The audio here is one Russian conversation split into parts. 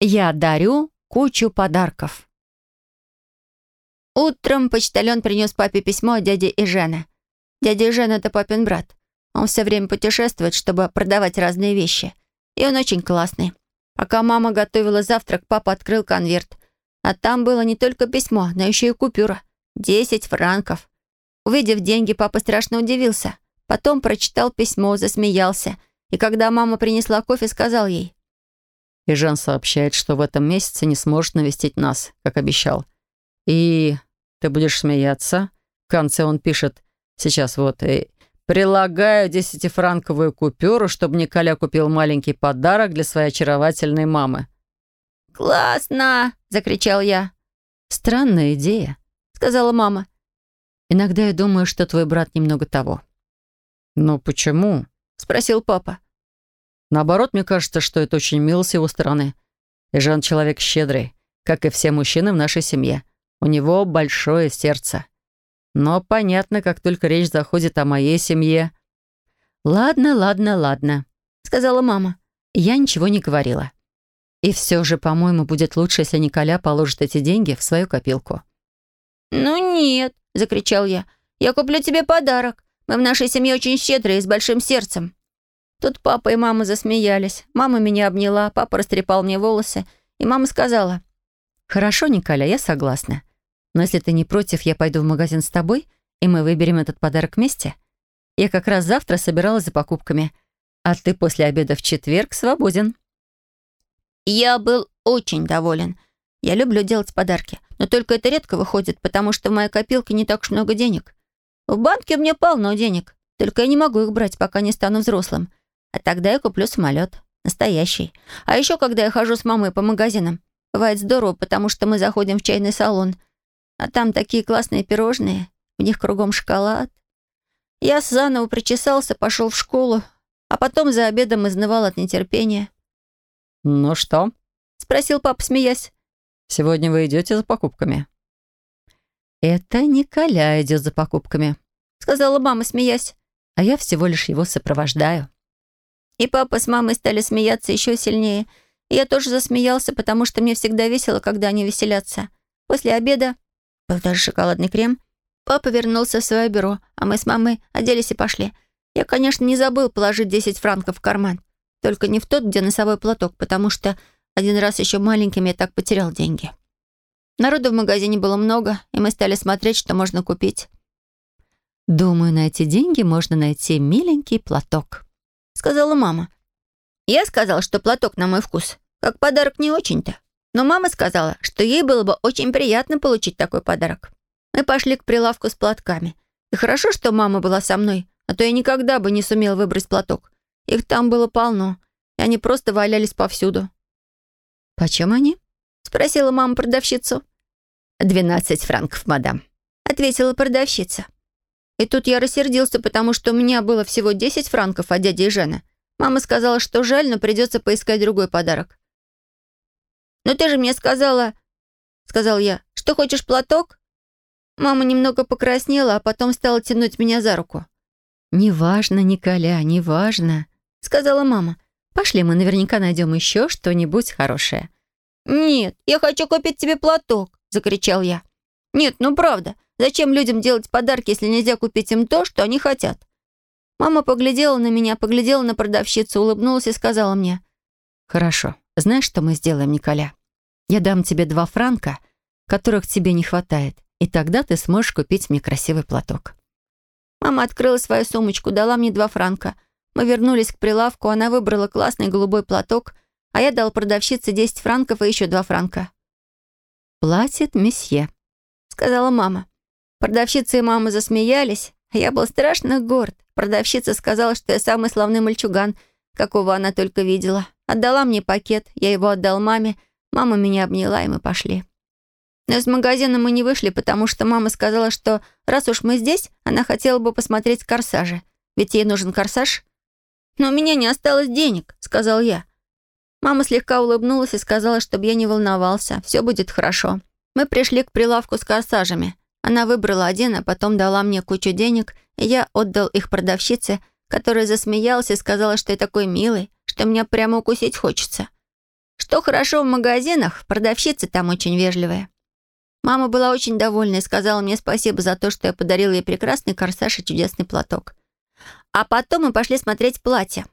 Я дарю кучу подарков. Утром почтальон принес папе письмо от дяди Ижена. Дядя Ижен — это папин брат. Он все время путешествует, чтобы продавать разные вещи. И он очень классный. Пока мама готовила завтрак, папа открыл конверт. А там было не только письмо, но еще и купюра. Десять франков. Увидев деньги, папа страшно удивился. Потом прочитал письмо, засмеялся. И когда мама принесла кофе, сказал ей. И Жан сообщает, что в этом месяце не сможет навестить нас, как обещал. И ты будешь смеяться. В конце он пишет, сейчас вот, и прилагаю десятифранковую купюру, чтобы Николя купил маленький подарок для своей очаровательной мамы. «Классно!» — закричал я. «Странная идея», — сказала мама. «Иногда я думаю, что твой брат немного того». «Ну почему?» — спросил папа. «Наоборот, мне кажется, что это очень мило с его стороны. И Жан человек щедрый, как и все мужчины в нашей семье. У него большое сердце. Но понятно, как только речь заходит о моей семье. «Ладно, ладно, ладно», — сказала мама. Я ничего не говорила. И все же, по-моему, будет лучше, если Николя положит эти деньги в свою копилку. «Ну нет», — закричал я. «Я куплю тебе подарок. Мы в нашей семье очень щедрые и с большим сердцем». Тут папа и мама засмеялись. Мама меня обняла, папа растрепал мне волосы, и мама сказала. «Хорошо, Николя, я согласна. Но если ты не против, я пойду в магазин с тобой, и мы выберем этот подарок вместе. Я как раз завтра собиралась за покупками, а ты после обеда в четверг свободен». Я был очень доволен. Я люблю делать подарки, но только это редко выходит, потому что в моей копилке не так уж много денег. В банке у меня полно денег, только я не могу их брать, пока не стану взрослым. А тогда я куплю самолет. Настоящий. А еще, когда я хожу с мамой по магазинам, бывает здорово, потому что мы заходим в чайный салон, а там такие классные пирожные, в них кругом шоколад. Я заново причесался, пошел в школу, а потом за обедом изнывал от нетерпения. «Ну что?» — спросил папа, смеясь. «Сегодня вы идете за покупками?» «Это Николя идет за покупками», — сказала мама, смеясь. «А я всего лишь его сопровождаю». И папа с мамой стали смеяться еще сильнее. И я тоже засмеялся, потому что мне всегда весело, когда они веселятся. После обеда, был даже шоколадный крем, папа вернулся в свое бюро, а мы с мамой оделись и пошли. Я, конечно, не забыл положить 10 франков в карман. Только не в тот, где носовой платок, потому что один раз еще маленьким я так потерял деньги. Народу в магазине было много, и мы стали смотреть, что можно купить. «Думаю, на эти деньги можно найти миленький платок», — сказала мама. Я сказал, что платок на мой вкус. Как подарок не очень-то. Но мама сказала, что ей было бы очень приятно получить такой подарок. Мы пошли к прилавку с платками. И хорошо, что мама была со мной, а то я никогда бы не сумел выбрать платок. Их там было полно, и они просто валялись повсюду. «Почем они?» — спросила мама продавщицу. «Двенадцать франков, мадам», — ответила продавщица. И тут я рассердился, потому что у меня было всего десять франков от дяди и Жена. Мама сказала, что жаль, но придется поискать другой подарок. «Но ты же мне сказала...» — сказал я. «Что, хочешь платок?» Мама немного покраснела, а потом стала тянуть меня за руку. «Неважно, Николя, неважно», сказала мама. «Пошли, мы наверняка найдем еще что-нибудь хорошее». «Нет, я хочу купить тебе платок», — закричал я. «Нет, ну правда, зачем людям делать подарки, если нельзя купить им то, что они хотят?» Мама поглядела на меня, поглядела на продавщицу, улыбнулась и сказала мне. «Хорошо. Знаешь, что мы сделаем, Николя? Я дам тебе два франка, которых тебе не хватает, и тогда ты сможешь купить мне красивый платок». Мама открыла свою сумочку, дала мне два франка — мы вернулись к прилавку, она выбрала классный голубой платок, а я дал продавщице 10 франков и еще 2 франка. «Платит месье», — сказала мама. Продавщица и мама засмеялись, а я был страшно горд. Продавщица сказала, что я самый славный мальчуган, какого она только видела. Отдала мне пакет, я его отдал маме, мама меня обняла, и мы пошли. Но из магазина мы не вышли, потому что мама сказала, что раз уж мы здесь, она хотела бы посмотреть корсажи. Ведь ей нужен корсаж. «Но у меня не осталось денег», — сказал я. Мама слегка улыбнулась и сказала, чтобы я не волновался, все будет хорошо. Мы пришли к прилавку с корсажами. Она выбрала один, а потом дала мне кучу денег, и я отдал их продавщице, которая засмеялась и сказала, что я такой милый, что меня прямо укусить хочется. Что хорошо в магазинах, продавщицы там очень вежливые. Мама была очень довольна и сказала мне спасибо за то, что я подарила ей прекрасный корсаж и чудесный платок. А потом мы пошли смотреть платье.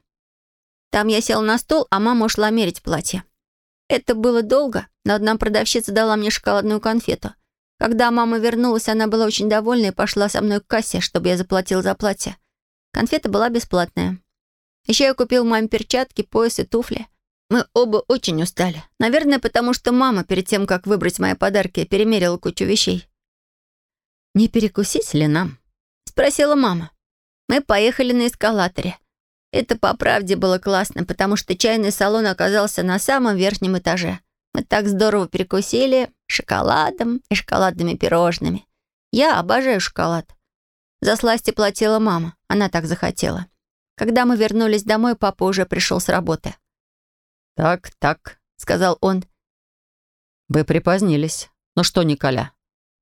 Там я села на стол, а мама ушла мерить платье. Это было долго, но одна продавщица дала мне шоколадную конфету. Когда мама вернулась, она была очень довольна и пошла со мной к кассе, чтобы я заплатила за платье. Конфета была бесплатная. Еще я купил маме перчатки, пояс и туфли. Мы оба очень устали. Наверное, потому что мама, перед тем, как выбрать мои подарки, перемерила кучу вещей. «Не перекусить ли нам?» — спросила мама. Мы поехали на эскалаторе. Это по правде было классно, потому что чайный салон оказался на самом верхнем этаже. Мы так здорово перекусили шоколадом и шоколадными пирожными. Я обожаю шоколад. За сласти платила мама, она так захотела. Когда мы вернулись домой, папа уже пришел с работы. «Так, так», — сказал он. «Вы припозднились. Ну что, Николя,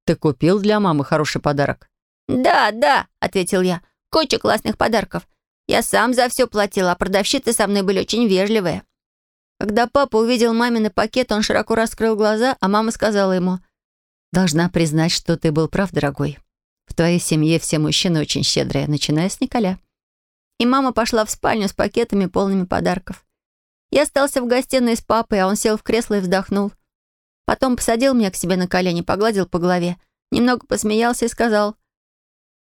ты купил для мамы хороший подарок?» «Да, да», — ответил я. «Куча классных подарков. Я сам за все платил, а продавщицы со мной были очень вежливые». Когда папа увидел мамины пакет, он широко раскрыл глаза, а мама сказала ему, «Должна признать, что ты был прав, дорогой. В твоей семье все мужчины очень щедрые, начиная с Николя». И мама пошла в спальню с пакетами, полными подарков. Я остался в гостиной с папой, а он сел в кресло и вздохнул. Потом посадил меня к себе на колени, погладил по голове, немного посмеялся и сказал,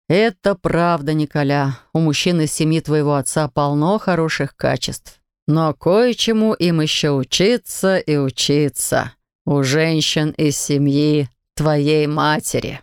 «Это правда, Николя. У мужчин из семьи твоего отца полно хороших качеств. Но кое-чему им еще учиться и учиться. У женщин из семьи твоей матери».